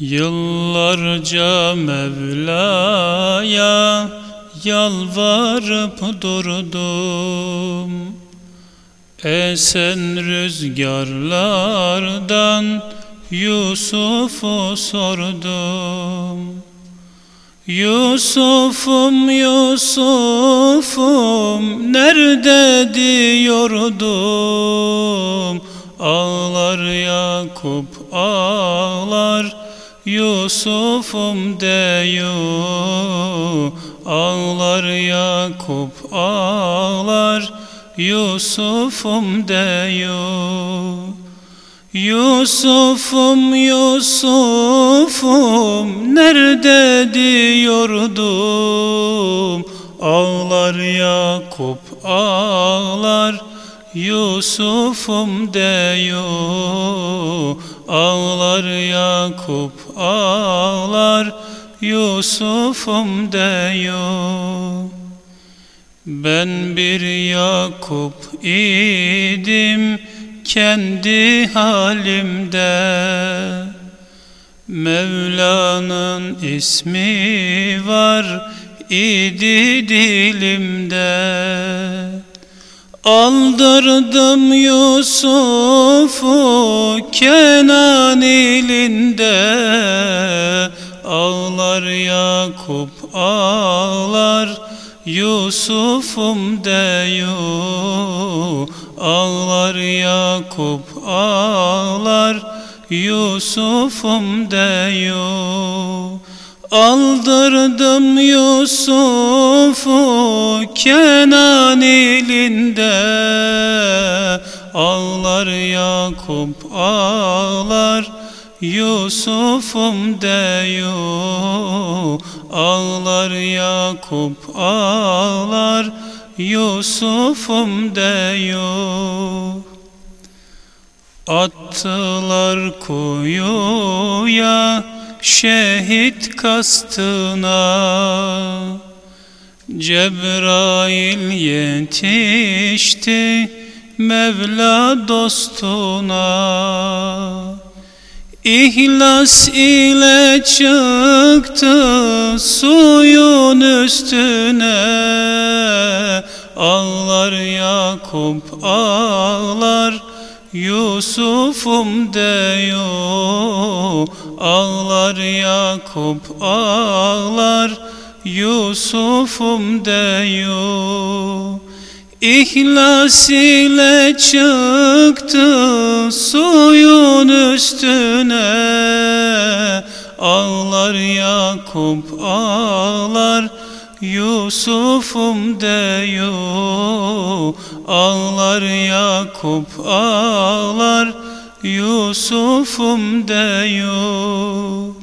Yıllarca Mevla'ya yalvarıp durdum. Esen rüzgarlardan Yusuf'u sordum. Yusuf'um Yusuf'um nerede diyordum? Ağlar Yakup ağlar Yusuf'um deyu Ağlar Yakup ağlar Yusuf'um deyu. Yusuf'um Yusuf'um nerede diyordum? Ağlar Yakup ağlar Yusuf'um deyo Ağlar Yakup ağlar Yusuf'um deyo. Ben bir Yakup idim kendi halimde. Mevla'nın ismi var idi dilimde Aldırdım Yusuf'u Kenan ilinde Ağlar Yakup ağlar Yusuf'um deyu. Ağlar Yakup ağlar Yusuf'um deyu. Aldırdım Yusuf'u Kenan ilinde Ağlar Yakup ağlar Yusuf'um deyu Ağlar Yakup ağlar Yusuf'um deyu Attılar kuyuya şehit kastına Cebrail yetişti Mevla dostuna. İhlas ile çıktı suyun üstüne. Ağlar Yakup ağlar Yusuf'um deyo. Ağlar Yakup ağlar Yusuf'um deyo. İhlas ile çıktı suyun üstüne. Ağlar Yakup ağlar Yusuf'um deyo. Ağlar Yakup ağlar Yusuf'um deyo